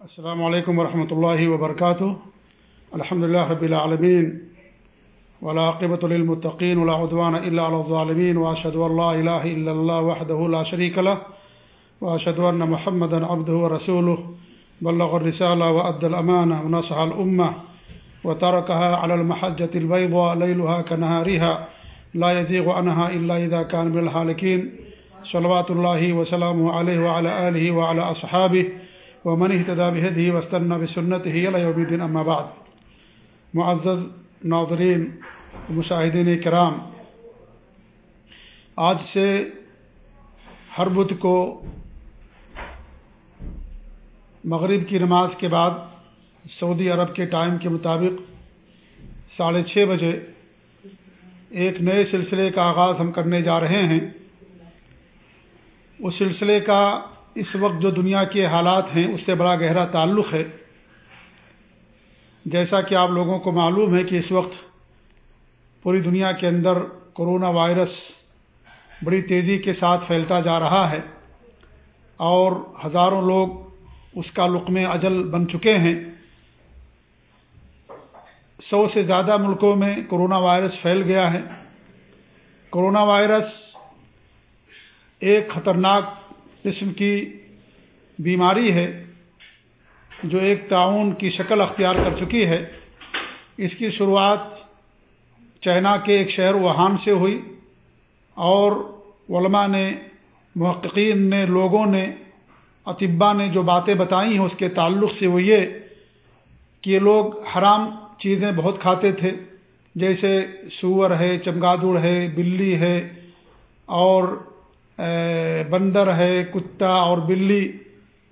السلام علیکم ورحمۃ اللہ وبرکاتہ۔ الحمد لله رب العالمین۔ ولاقبۃ للمتقین، ولا عدوان الا على الظالمين واشهد ان لا اله الا الله وحده لا شريك له۔ واشهد ان محمدا عبده ورسوله بلغ الرساله وادى الامانه ونصح الامه وتركها على المحجه البيضاء ليلها كنهارها لا يزيغ عنها الا اذا كان من الهالكين صلوات الله وسلامه عليه وعلى اله وعلى اصحابه ومن اهتدى بهديه واستنى بسنته الى يوم الدين اما بعد. معزز ناظرین، مشاہدین کرام، آج سے ہر بدھ کو مغرب کی نماز کے بعد سعودی عرب کے ٹائم کے مطابق ساڑھے چھ بجے ایک نئے سلسلے کا آغاز ہم کرنے جا رہے ہیں۔ اس سلسلے کا اس وقت جو دنیا کے حالات ہیں، اس سے بڑا گہرا تعلق ہے۔ جیسا کہ آپ لوگوں کو معلوم ہے کہ اس وقت پوری دنیا کے اندر کرونا وائرس بڑی تیزی کے ساتھ پھیلتا جا رہا ہے اور ہزاروں لوگ اس کا لقم اجل بن چکے ہیں۔ سو سے زیادہ ملکوں میں کرونا وائرس پھیل گیا ہے۔ کرونا وائرس ایک خطرناک قسم کی بیماری ہے جو ایک تعاون کی شکل اختیار کر چکی ہے۔ اس کی شروعات چائنا کے ایک شہر وہان سے ہوئی اور علماء نے، محققین نے، لوگوں نے اطبا نے جو باتیں بتائی ہیں، اس کے تعلق سے وہ یہ کہ یہ لوگ حرام چیزیں بہت کھاتے تھے، جیسے سور ہے، چمگادڑ ہے، بلی ہے اور بندر ہے، کتا اور بلی،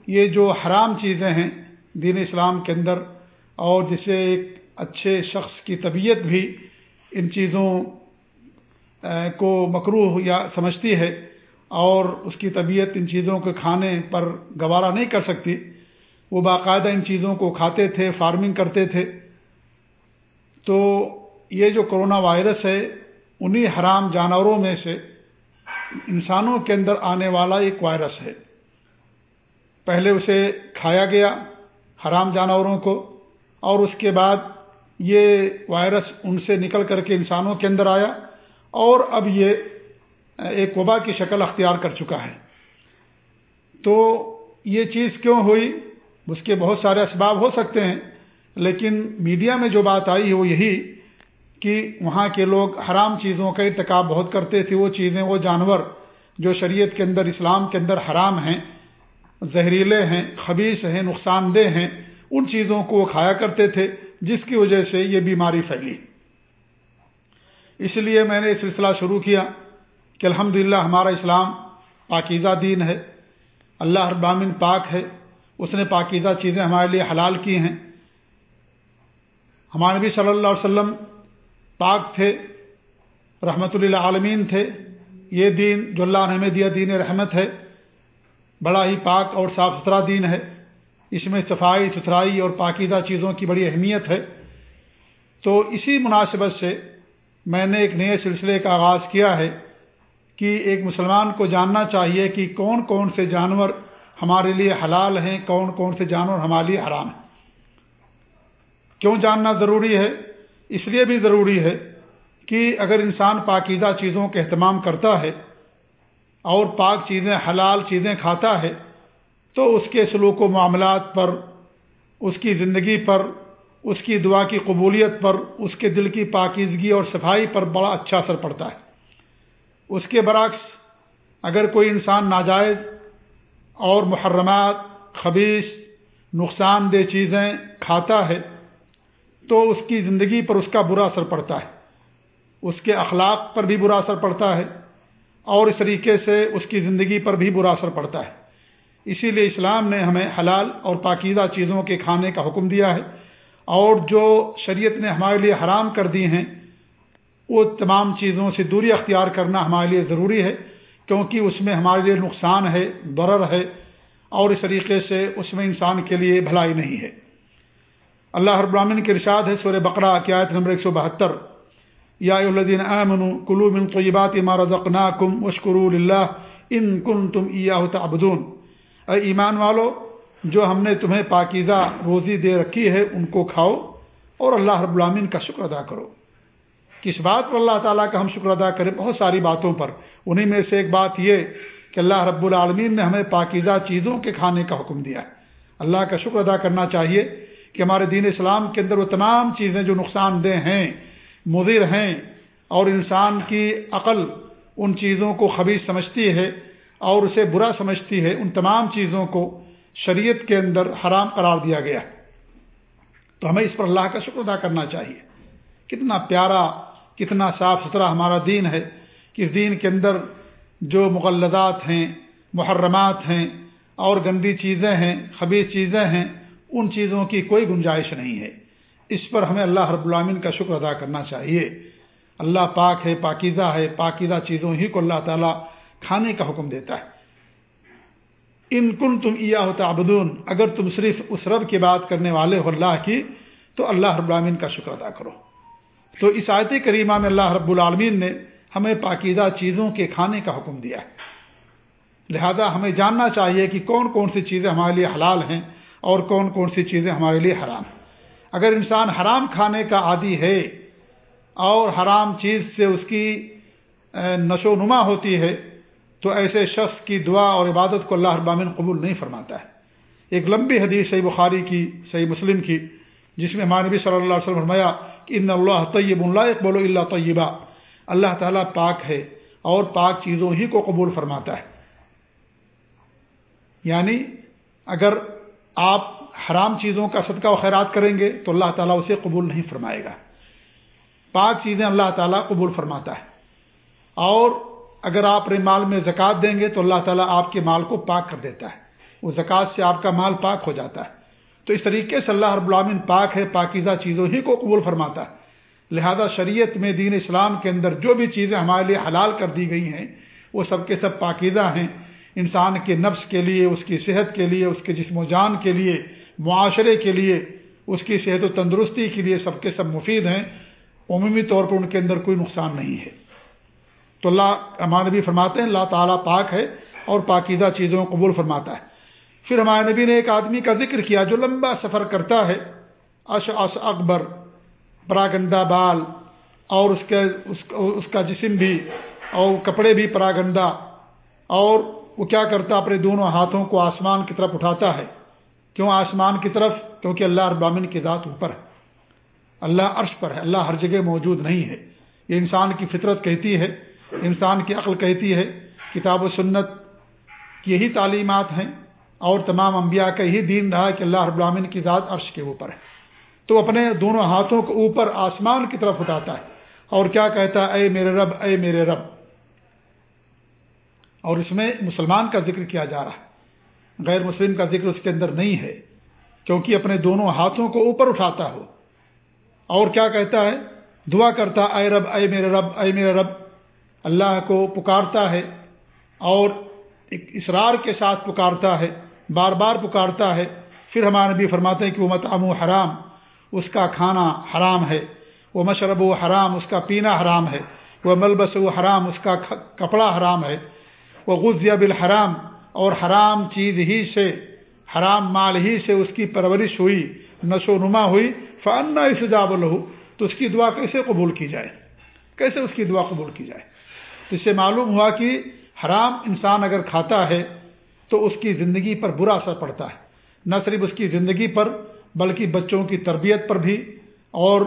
یہ جو حرام چیزیں ہیں دین اسلام کے اندر، اور جسے ایک اچھے شخص کی طبیعت بھی ان چیزوں کو مکروح یا سمجھتی ہے، اور اس کی طبیعت ان چیزوں کے کھانے پر گوارا نہیں کر سکتی۔ وہ باقاعدہ ان چیزوں کو کھاتے تھے، فارمنگ کرتے تھے۔ تو یہ جو کرونا وائرس ہے، انہی حرام جانوروں میں سے انسانوں کے اندر آنے والا ایک وائرس ہے۔ پہلے اسے کھایا گیا حرام جانوروں کو، اور اس کے بعد یہ وائرس ان سے نکل کر کے انسانوں کے اندر آیا، اور اب یہ ایک وبا کی شکل اختیار کر چکا ہے۔ تو یہ چیز کیوں ہوئی؟ اس کے بہت سارے اسباب ہو سکتے ہیں، لیکن میڈیا میں جو بات آئی ہے وہ یہی کہ وہاں کے لوگ حرام چیزوں کا ارتکاب بہت کرتے تھے، وہ چیزیں، وہ جانور جو شریعت کے اندر، اسلام کے اندر حرام ہیں، زہریلے ہیں خبیص ہیں، نقصان دہ ہیں، ان چیزوں کو وہ کھایا کرتے تھے، جس کی وجہ سے یہ بیماری پھیلی۔ اس لیے میں نے یہ سلسلہ شروع کیا کہ الحمد ہمارا اسلام پاکیزہ دین ہے، اللہ ابامن پاک ہے، اس نے پاکیزہ چیزیں ہمارے لیے حلال کی ہیں۔ ہمارے نبی صلی اللہ علیہ وسلم پاک تھے، رحمت اللہ عالمین تھے۔ یہ دین جو اللہ نے ہمیں دیا، دین رحمت ہے۔ بڑا ہی پاک اور صاف ستھرا دین ہے۔ اس میں صفائی، ستھرائی اور پاکیزہ چیزوں کی بڑی اہمیت ہے۔ تو اسی مناسبت سے میں نے ایک نئے سلسلے کا آغاز کیا ہے کہ ایک مسلمان کو جاننا چاہیے کہ کون کون سے جانور ہمارے لیے حلال ہیں، کون کون سے جانور ہمارے لیے حرام ہیں۔ کیوں جاننا ضروری ہے؟ اس لیے بھی ضروری ہے کہ اگر انسان پاکیزہ چیزوں کے اہتمام کرتا ہے اور پاک چیزیں، حلال چیزیں کھاتا ہے، تو اس کے سلوک و معاملات پر، اس کی زندگی پر، اس کی دعا کی قبولیت پر، اس کے دل کی پاکیزگی اور صفائی پر بڑا اچھا اثر پڑتا ہے۔ اس کے برعکس، اگر کوئی انسان ناجائز اور محرمات خبیص نقصان دہ چیزیں کھاتا ہے تو اس کی زندگی پر اس کا برا اثر پڑتا ہے۔ اس کے اخلاق پر بھی برا اثر پڑتا ہے اور اس طریقے سے اس کی زندگی پر بھی برا اثر پڑتا ہے۔ اسی لیے اسلام نے ہمیں حلال اور پاکیزہ چیزوں کے کھانے کا حکم دیا ہے اور جو شریعت نے ہمارے لیے حرام کر دی ہیں، وہ تمام چیزوں سے دوری اختیار کرنا ہمارے لیے ضروری ہے، کیونکہ اس میں ہمارے لیے نقصان ہے برر ہے اور اس طریقے سے اس میں انسان کے لیے بھلائی نہیں ہے۔ اللہ ابراہین کے ارشاد ہے سور بقرہ کی آیت نمبر ایک سو بہتر۔ یا الدین امن کلو من طیبات ما رزقناکم وشکروا للہ ان کن تم ایاہ تعبدون۔ اے ایمان والو، جو ہم نے تمہیں پاکیزہ روزی دے رکھی ہے، ان کو کھاؤ اور اللہ رب العامین کا شکر ادا کرو۔ کس بات پر اللہ تعالیٰ کا ہم شکر ادا کریں؟ بہت ساری باتوں پر۔ انہیں میں سے ایک بات یہ کہ اللہ رب العالمین نے ہمیں پاکیزہ چیزوں کے کھانے کا حکم دیا ہے۔ اللہ کا شکر ادا کرنا چاہیے۔ کہ ہمارے دین اسلام کے اندر وہ تمام چیزیں جو نقصان دہ ہیں، مضر ہیں، اور انسان کی عقل ان چیزوں کو خبیص سمجھتی ہے اور اسے برا سمجھتی ہے، ان تمام چیزوں کو شریعت کے اندر حرام قرار دیا گیا ہے۔ تو ہمیں اس پر اللہ کا شکر ادا کرنا چاہیے۔ کتنا پیارا، کتنا صاف ستھرا ہمارا دین ہے کہ اس دین کے اندر جو مغلدات ہیں، محرمات ہیں، اور گندی چیزیں ہیں خبیص چیزیں ہیں ان چیزوں کی کوئی گنجائش نہیں ہے۔ اس پر ہمیں اللہ رب العامن کا شکر ادا کرنا چاہیے۔ اللہ پاک ہے، پاکیزہ ہے، پاکیزہ چیزوں ہی کو اللہ تعالیٰ کھانے کا حکم دیتا ہے۔ ان کن تم یا ہوتا ابدون اگر تم صرف اس رب کی بات کرنے والے ہو اللہ کی، تو اللہ رب العالمین کا شکر ادا کرو۔ تو اس آیت کریمہ میں اللہ رب العالمین نے ہمیں پاکیزہ چیزوں کے کھانے کا حکم دیا ہے۔ لہذا ہمیں جاننا چاہیے کہ کون کون سی چیزیں ہمارے لیے حلال ہیں۔ اور کون کون سی چیزیں ہمارے لیے حرام۔ اگر انسان حرام کھانے کا عادی ہے اور حرام چیز سے اس کی نشو نما ہوتی ہے، تو ایسے شخص کی دعا اور عبادت کو اللہ ابامن قبول نہیں فرماتا ہے۔ ایک لمبی حدیث صحیح بخاری کی، صحیح مسلم کی، جس میں مانبی صلی اللہ علیہ وسلم فرمایا کہ ان اللہ طیب اللہ بولو اللہ طیبہ اللہ تعالیٰ پاک ہے اور پاک چیزوں ہی کو قبول فرماتا ہے۔ یعنی اگر آپ حرام چیزوں کا صدقہ و خیرات کریں گے تو اللہ تعالیٰ اسے قبول نہیں فرمائے گا۔ پاک چیزیں اللہ تعالیٰ قبول فرماتا ہے۔ اور اگر آپ اپنے مال میں زکوٰۃ دیں گے تو اللہ تعالیٰ آپ کے مال کو پاک کر دیتا ہے۔ وہ زکوٰۃ سے آپ کا مال پاک ہو جاتا ہے۔ تو اس طریقے سے اللہ رب العالمین پاک ہے، پاکیزہ چیزوں ہی کو قبول فرماتا ہے۔ لہذا شریعت میں دین اسلام کے اندر جو بھی چیزیں ہمارے لیے حلال کر دی گئی ہیں، وہ سب کے سب پاکیزہ ہیں۔ انسان کے نفس کے لیے، اس کی صحت کے لیے، اس کے جسم و جان کے لیے، معاشرے کے لیے، اس کی صحت و تندرستی کے لیے سب کے سب مفید ہیں، عمومی طور پر ان کے اندر کوئی نقصان نہیں ہے۔ تو اللہ ہمارے نبی فرماتے ہیں، اللہ تعالیٰ پاک ہے اور پاکیزہ چیزوں کو قبول فرماتا ہے۔ پھر ہمارے نبی نے ایک آدمی کا ذکر کیا جو لمبا سفر کرتا ہے اش اش اکبر، پراگندہ بال، اور اس کے اس کا جسم بھی، اور کپڑے بھی پراگندہ، اور وہ کیا کرتا اپنے دونوں ہاتھوں کو آسمان کی طرف اٹھاتا ہے۔ کیوں آسمان کی طرف؟ کیونکہ اللہ ابامن کی ذات اوپر ہے۔ اللہ عرش پر ہے۔ اللہ ہر جگہ موجود نہیں ہے۔ یہ انسان کی فطرت کہتی ہے۔ انسان کی عقل کہتی ہے۔ کتاب و سنت کی یہی تعلیمات ہیں۔ اور تمام انبیاء کا یہی دین رہا کہ اللہ رب العالمین کی ذات عرش کے اوپر ہے۔ تو اپنے دونوں ہاتھوں کو اوپر آسمان کی طرف اٹھاتا ہے۔ اور کیا کہتا ہے؟ اے میرے رب، اے میرے رب۔ اور اس میں مسلمان کا ذکر کیا جا رہا ہے۔ غیر مسلم کا ذکر اس کے اندر نہیں ہے کیونکہ اپنے دونوں ہاتھوں کو اوپر اٹھاتا ہو۔ اور کیا کہتا ہے؟ دعا کرتا، اے رب، اے میرے رب، اے میرے رب۔ اللہ کو پکارتا ہے اور ایک اسرار کے ساتھ پکارتا ہے، بار بار پکارتا ہے۔ پھر ہمارے نبی فرماتے ہیں کہ وہ متعم حرام، اس کا کھانا حرام ہے۔ وہ مشرب و حرام، اس کا پینا حرام ہے۔ وہ ملبس و حرام، اس کا کپڑا حرام ہے۔ وہ غزیہ بالحرام، اور حرام چیز ہی سے، حرام مال ہی سے اس کی پرورش ہوئی، نشو نما ہوئی فن اسجاب الہو تو اس کی دعا کیسے قبول کی جائے؟ کیسے اس کی دعا قبول کی جائے؟ اس سے معلوم ہوا کہ حرام انسان اگر کھاتا ہے، تو اس کی زندگی پر برا اثر پڑتا ہے۔ نہ صرف اس کی زندگی پر، بلکہ بچوں کی تربیت پر بھی، اور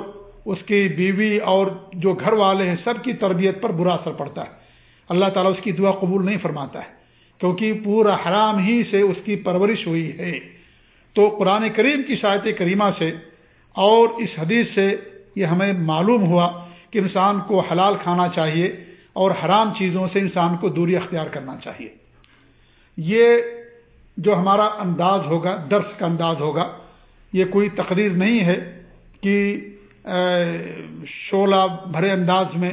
اس کی بیوی اور جو گھر والے ہیں، سب کی تربیت پر برا اثر پڑتا ہے۔ اللہ تعالیٰ اس کی دعا قبول نہیں فرماتا ہے، کیونکہ پورا حرام ہی سے اس کی پرورش ہوئی ہے۔ تو قرآن کریم کی شاعت کریمہ سے اور اس حدیث سے یہ ہمیں معلوم ہوا کہ انسان کو حلال کھانا چاہیے اور حرام چیزوں سے انسان کو دوری اختیار کرنا چاہیے۔ یہ جو ہمارا انداز ہوگا، درس کا انداز ہوگا، یہ کوئی تقریر نہیں ہے کہ شعلہ بھرے انداز میں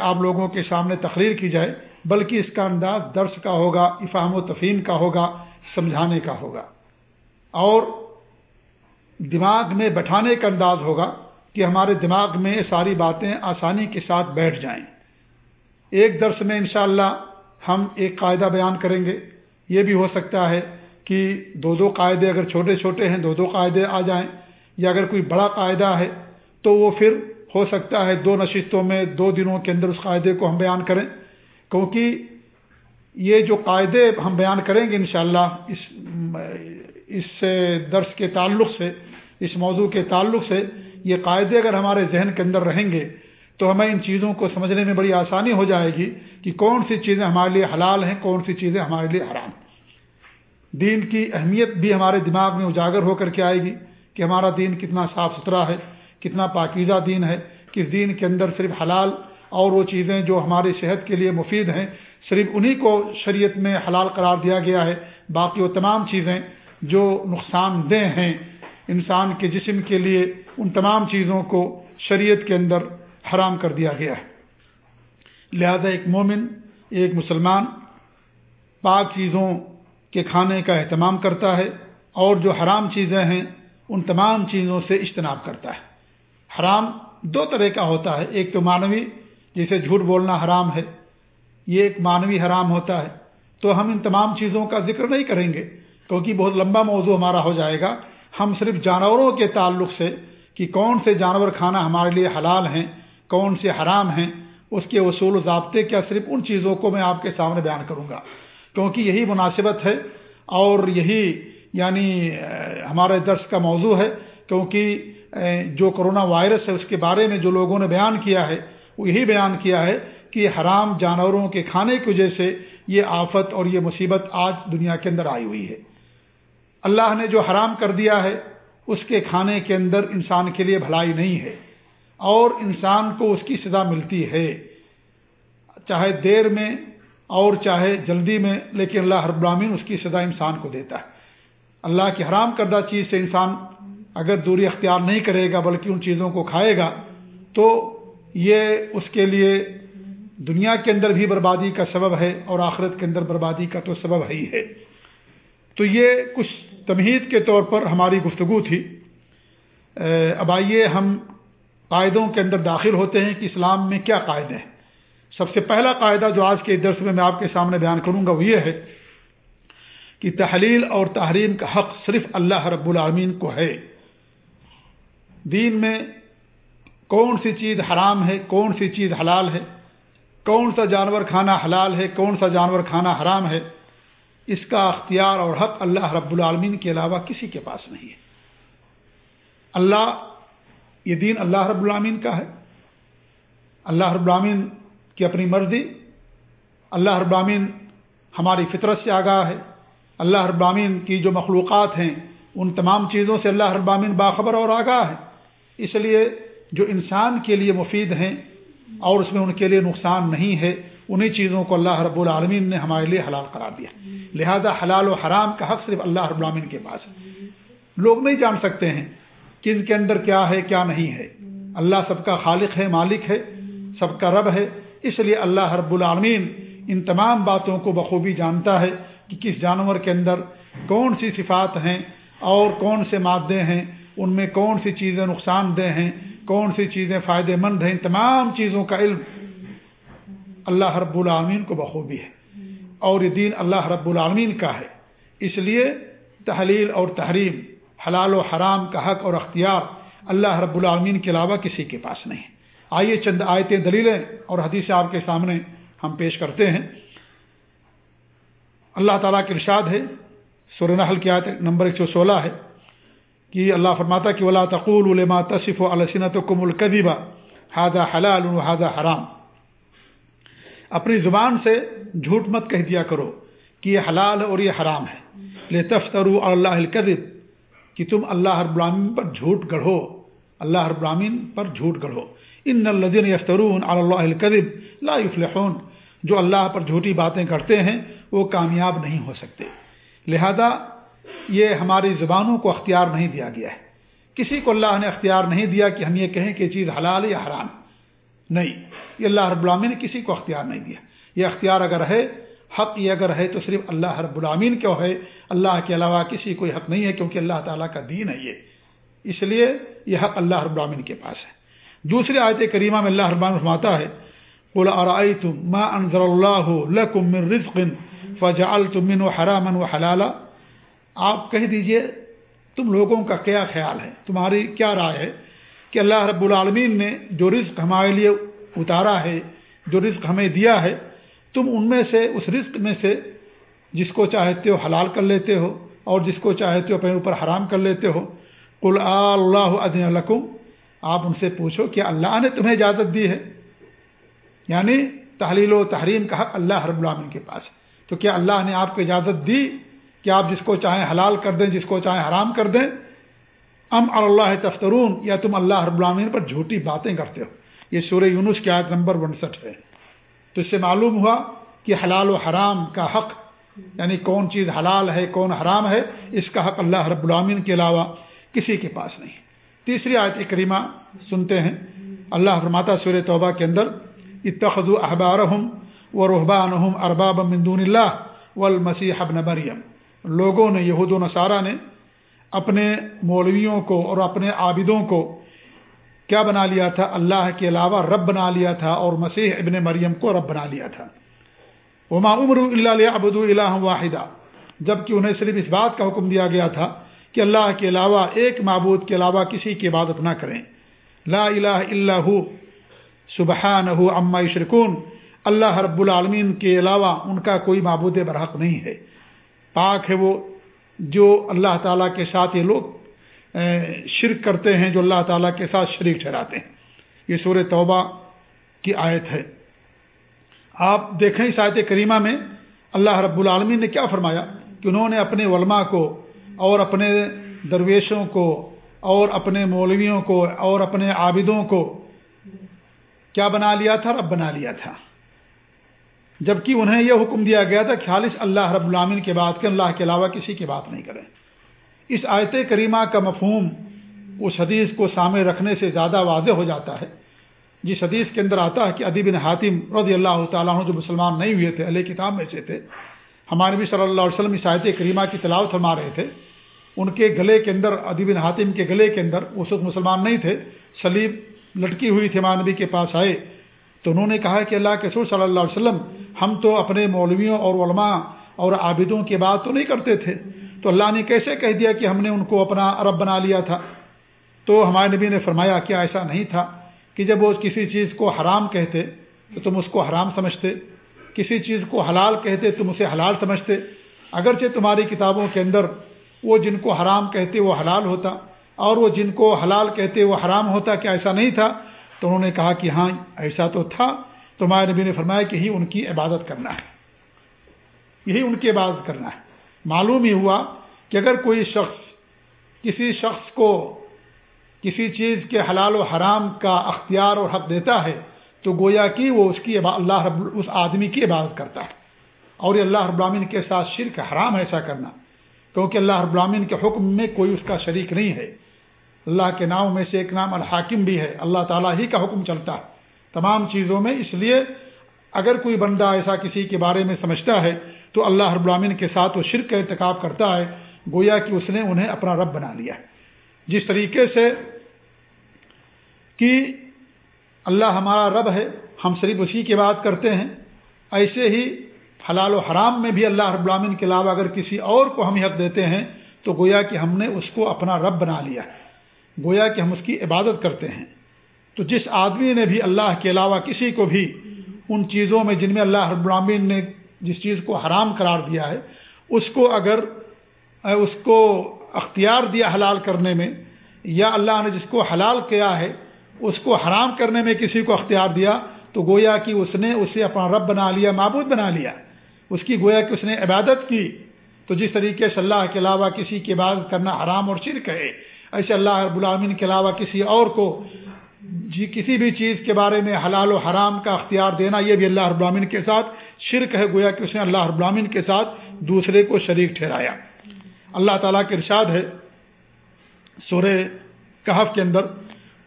آپ لوگوں کے سامنے تقریر کی جائے، بلکہ اس کا انداز درس کا ہوگا، افہام و تفہیم کا ہوگا، سمجھانے کا ہوگا۔ اور دماغ میں بٹھانے کا انداز ہوگا کہ ہمارے دماغ میں ساری باتیں آسانی کے ساتھ بیٹھ جائیں۔ ایک درس میں انشاءاللہ ہم ایک قاعدہ بیان کریں گے۔ یہ بھی ہو سکتا ہے کہ دو دو قاعدے اگر چھوٹے چھوٹے ہیں، دو دو قاعدے آ جائیں، یا اگر کوئی بڑا قاعدہ ہے، تو وہ پھر ہو سکتا ہے دو نشستوں میں دو دنوں کے اندر اس قاعدے کو ہم بیان کریں۔ کیونکہ یہ جو قاعدے ہم بیان کریں گے انشاءاللہ اس اس درس کے تعلق سے، اس موضوع کے تعلق سے یہ قاعدے اگر ہمارے ذہن کے اندر رہیں گے تو ہمیں ان چیزوں کو سمجھنے میں بڑی آسانی ہو جائے گی کہ کون سی چیزیں ہمارے لیے حلال ہیں، کون سی چیزیں ہمارے لیے حرام۔ دین کی اہمیت بھی ہمارے دماغ میں اجاگر ہو کر کے آئے گی کہ ہمارا دین کتنا صاف ستھرا ہے۔ کتنا پاکیزہ دین ہے کس دین کے اندر صرف حلال اور وہ چیزیں جو ہماری صحت کے لیے مفید ہیں، صرف انہی کو شریعت میں حلال قرار دیا گیا ہے۔ باقی وہ تمام چیزیں جو نقصان دہ ہیں انسان کے جسم کے لیے، ان تمام چیزوں کو شریعت کے اندر حرام کر دیا گیا ہے۔ لہذا ایک مومن، ایک مسلمان پاک چیزوں کے کھانے کا اہتمام کرتا ہے اور جو حرام چیزیں ہیں، ان تمام چیزوں سے اجتناب کرتا ہے۔ حرام دو طرح کا ہوتا ہے۔ ایک تو مانوی، جسے جھوٹ بولنا حرام ہے، یہ ایک مانوی حرام ہوتا ہے۔ تو ہم ان تمام چیزوں کا ذکر نہیں کریں گے، کیونکہ بہت لمبا موضوع ہمارا ہو جائے گا۔ ہم صرف جانوروں کے تعلق سے کہ کون سے جانور کھانا ہمارے لیے حلال ہیں، کون سے حرام ہیں، اس کے اصول و ضابطے کیا صرف ان چیزوں کو میں آپ کے سامنے بیان کروں گا۔ کیونکہ یہی مناسبت ہے اور یہی یعنی ہمارے درس کا موضوع ہے، کیونکہ جو کرونا وائرس ہے، اس کے بارے میں جو لوگوں نے بیان کیا ہے، وہ یہی بیان کیا ہے کہ حرام جانوروں کے کھانے کی وجہ سے یہ آفت اور یہ مصیبت آج دنیا کے اندر آئی ہوئی ہے۔ اللہ نے جو حرام کر دیا ہے، اس کے کھانے کے اندر انسان کے لیے بھلائی نہیں ہے، اور انسان کو اس کی سزا ملتی ہے۔ چاہے دیر میں اور چاہے جلدی میں، لیکن اللہ ہر برامین اس کی سزا انسان کو دیتا ہے۔ اللہ کی حرام کردہ چیز سے انسان اگر دوری اختیار نہیں کرے گا بلکہ ان چیزوں کو کھائے گا، تو یہ اس کے لیے دنیا کے اندر بھی بربادی کا سبب ہے اور آخرت کے اندر بربادی کا تو سبب ہی ہے۔ تو یہ کچھ تمہید کے طور پر ہماری گفتگو تھی۔ اب آئیے ہم قاعدوں کے اندر داخل ہوتے ہیں کہ اسلام میں کیا قاعدے ہیں۔ سب سے پہلا قاعدہ جو آج کے درس میں میں آپ کے سامنے بیان کروں گا وہ یہ ہے کہ تحلیل اور تحریم کا حق صرف اللہ رب العامین کو ہے۔ دین میں کون سی چیز حرام ہے، کون سی چیز حلال ہے، کون سا جانور کھانا حلال ہے، کون سا جانور کھانا حرام ہے، اس کا اختیار اور حق اللہ رب العالمین کے علاوہ کسی کے پاس نہیں ہے۔ اللہ، یہ دین اللہ رب العامین کا ہے۔ اللہ رب العامین کی اپنی مرضی، اللہ رب العامین ہماری فطرت سے آگاہ ہے۔ اللہ رب العامین کی جو مخلوقات ہیں، ان تمام چیزوں سے اللہ رب العامین باخبر اور آگاہ ہے۔ اس لیے جو انسان کے لیے مفید ہیں اور اس میں ان کے لیے نقصان نہیں ہے، انہی چیزوں کو اللہ رب العالمین نے ہمارے لیے حلال قرار دیا۔ لہذا حلال و حرام کا حق صرف اللہ رب العالمین کے پاس ہے۔ لوگ نہیں جان سکتے ہیں کہ ان کے اندر کیا ہے، کیا نہیں ہے۔ اللہ سب کا خالق ہے، مالک ہے، سب کا رب ہے۔ اس لیے اللہ رب العالمین ان تمام باتوں کو بخوبی جانتا ہے کہ کس جانور کے اندر کون سی صفات ہیں اور کون سے مادے ہیں۔ ان میں کون سی چیزیں نقصان دہ ہیں، کون سی چیزیں فائدے مند ہیں ان تمام چیزوں کا علم اللہ رب العالمین کو بخوبی ہے۔ اور یہ دین اللہ رب العالمین کا ہے۔ اس لیے تحلیل اور تحریم حلال و حرام کا حق اور اختیار اللہ رب العالمین کے علاوہ کسی کے پاس نہیں۔ آئیے چند آیتیں، دلیلیں اور حدیث آپ کے سامنے ہم پیش کرتے ہیں۔ اللہ تعالیٰ کے ارشاد ہے سورنحل کی آیت نمبر ایک سو سولہ ہے۔ کہ اللہ فرماتا کہ ولا تقول علما تصف و السنت کم القدیبہ ہادہ حلال ہادہ حرام۔ اپنی زبان سے جھوٹ مت کہہ دیا کرو کہ یہ حلال اور یہ حرام ہے۔ لے تفتر اللہ القدب کہ تم اللہ ہر برامین پر جھوٹ گڑھو۔ اللہ ہر برامین پر جھوٹ گڑھو۔ ان الدین یفترون اللہ القدب لا یفلحون جو اللہ پر جھوٹی باتیں کرتے ہیں وہ کامیاب نہیں ہو سکتے۔ لہذا یہ ہماری زبانوں کو اختیار نہیں دیا گیا ہے۔ کسی کو اللہ نے اختیار نہیں دیا کہ ہم یہ کہیں کہ چیز حلال یا حرام۔ نہیں، یہ اللہ رب العامین نے کسی کو اختیار نہیں دیا۔ یہ اختیار اگر ہے، حق یہ اگر ہے تو صرف اللہ رب العامین کیوں ہے؟ اللہ کے علاوہ کسی کوئی حق نہیں ہے کیونکہ اللہ تعالیٰ کا دین ہے یہ۔ اس لیے یہ حق اللہ رب العامین کے پاس ہے۔ دوسری آیت کریمہ میں اللہ ربان فرماتا ہے انضر اللہ رزق فجعلتم منه حراما وحلالا؟ آپ کہہ دیجیے تم لوگوں کا کیا خیال ہے؟ تمہاری کیا رائے ہے کہ اللہ رب العالمین نے جو رزق ہمارے لیے اتارا ہے، جو رزق ہمیں دیا ہے، تم ان میں سے، اس رزق میں سے جس کو چاہتے ہو حلال کر لیتے ہو اور جس کو چاہتے ہو اپنے اوپر حرام کر لیتے ہو۔ کل اللہ ادن القم آپ ان سے پوچھو کہ اللہ نے تمہیں اجازت دی ہے؟ یعنی تحلیل و تحریم کا حق اللہ رب العالمین کے پاس تو کیا اللہ نے آپ کو اجازت دی؟ کہ آپ جس کو چاہیں حلال کر دیں، جس کو چاہیں حرام کر دیں۔ ام اللہ تفترون، یا تم اللہ رب العالمین پر جھوٹی باتیں کرتے ہو۔ یہ سورہ یونس کی آیت نمبر انسٹھ ہے۔ تو اس سے معلوم ہوا کہ حلال و حرام کا حق یعنی کون چیز حلال ہے، کون حرام ہے، اس کا حق اللہ رب العامین کے علاوہ کسی کے پاس نہیں۔ تیسری آیت کریمہ سنتے ہیں۔ اللہ فرماتا سور توبہ کے اندر اتخذ احبارہم و رحبان ارباب مندون اللہ و ابن مریم۔ لوگوں نے، یہود و نصارہ نے اپنے مولویوں کو اور اپنے عابدوں کو کیا بنا لیا تھا؟ اللہ کے علاوہ رب بنا لیا تھا اور مسیح ابن مریم کو رب بنا لیا تھا۔ وما عمر اللہ ابد اللہ واحدہ جبکہ انہیں صرف اس بات کا حکم دیا گیا تھا کہ اللہ کے علاوہ ایک معبود کے علاوہ کسی کی عبادت نہ کریں۔ لا الہ الا ہو سبحان ہو اما شرکون اللہ رب العالمین کے علاوہ ان کا کوئی معبود برحق نہیں ہے۔ پاک ہے وہ جو اللہ تعالیٰ کے ساتھ یہ لوگ شرک کرتے ہیں، جو اللہ تعالیٰ کے ساتھ شریک ٹھہراتے ہیں۔ یہ سور توبہ کی آیت ہے۔ آپ دیکھیں اس آیت کریمہ میں اللہ رب العالمین نے کیا فرمایا کہ انہوں نے اپنے علماء کو اور اپنے درویشوں کو اور اپنے مولویوں کو اور اپنے عابدوں کو کیا بنا لیا تھا؟ رب بنا لیا تھا۔ جبکہ انہیں یہ حکم دیا گیا تھا، خالص اللہ رب العامن کے بات کے، اللہ کے علاوہ کسی کی بات نہیں کریں۔ اس آیت کریمہ کا مفہوم اس حدیث کو سامنے رکھنے سے زیادہ واضح ہو جاتا ہے۔ جس حدیث کے اندر آتا ہے کہ ادیب بن حاتم رضی اللہ تعالیٰ عنہ جو مسلمان نہیں ہوئے تھے علیہ کتاب میں سے تھے، ہمارے نبی صلی اللہ علیہ وسلم اس آیت کریمہ کی تلاوت فرما رہے تھے۔ ان کے گلے کے اندر ادیب بن حاتم کے گلے کے اندر اس وقت مسلمان نہیں تھے سلیب لٹکی ہوئی تھی، ہمارے نبی کے پاس آئے۔ تو انہوں نے کہا کہ اللہ کے سور صلی اللہ علیہ وسلم ہم تو اپنے مولویوں اور علماء اور عابدوں کی بات تو نہیں کرتے تھے۔ تو اللہ نے کیسے کہہ دیا کہ ہم نے ان کو اپنا عرب بنا لیا تھا؟ تو ہمارے نبی نے فرمایا کہ ایسا نہیں تھا کہ جب وہ کسی چیز کو حرام کہتے تو تم اس کو حرام سمجھتے، کسی چیز کو حلال کہتے تم اسے حلال سمجھتے۔ اگرچہ تمہاری کتابوں کے اندر وہ جن کو حرام کہتے وہ حلال ہوتا اور وہ جن کو حلال کہتے وہ حرام ہوتا کہ ایسا نہیں تھا؟ تو انہوں نے کہا کہ ہاں ایسا تو تھا۔ تو ہمارے نبی نے فرمایا کہ ہی ان کی عبادت کرنا ہے۔ یہی ان کی عبادت کرنا ہے۔ معلوم ہی ہوا کہ اگر کوئی شخص کسی شخص کو کسی چیز کے حلال و حرام کا اختیار اور حق دیتا ہے، تو گویا کہ وہ اس کی اللہ رب اس آدمی کی عبادت کرتا ہے۔ اور یہ اللہ رب العامن کے ساتھ شرک حرام ایسا کرنا۔ کیونکہ اللہ رب العامن کے حکم میں کوئی اس کا شریک نہیں ہے۔ اللہ کے نام میں سے ایک نام الحاکم بھی ہے۔ اللہ تعالیٰ ہی کا حکم چلتا ہے۔ تمام چیزوں میں، اس لیے اگر کوئی بندہ ایسا کسی کے بارے میں سمجھتا ہے، تو اللہ رب العامن کے ساتھ وہ شرک کا انتخاب کرتا ہے، گویا کہ اس نے انہیں اپنا رب بنا لیا ہے۔ جس طریقے سے کہ اللہ ہمارا رب ہے، ہم صرف اسی کی بات کرتے ہیں، ایسے ہی حلال و حرام میں بھی اللہ رب العامن کے علاوہ اگر کسی اور کو ہم حق دیتے ہیں، تو گویا کہ ہم نے اس کو اپنا رب بنا لیا ہے۔ گویا کہ ہم اس کی عبادت کرتے ہیں۔ تو جس آدمی نے بھی اللہ کے علاوہ کسی کو بھی ان چیزوں میں جن میں اللہ رب العامین نے جس چیز کو حرام قرار دیا ہے، اس کو اگر، اس کو اختیار دیا حلال کرنے میں، یا اللہ نے جس کو حلال کیا ہے، اس کو حرام کرنے میں کسی کو اختیار دیا، تو گویا کہ اس نے اسے اپنا رب بنا لیا، معبود بنا لیا۔ اس کی گویا کہ اس نے عبادت کی۔ تو جس طریقے سے اللہ کے علاوہ کسی کی عبادت کرنا حرام اور شرک ہے، ایسے اللہ رب العامین کے علاوہ کسی اور کو جی کسی بھی چیز کے بارے میں حلال و حرام کا اختیار دینا، یہ بھی اللہ رب العامین کے ساتھ شرک ہے، گویا کہ اس نے اللہ رب العامین کے ساتھ دوسرے کو شریک ٹھہرایا۔ اللہ تعالیٰ کے ارشاد ہے سورہ کہف کے اندر،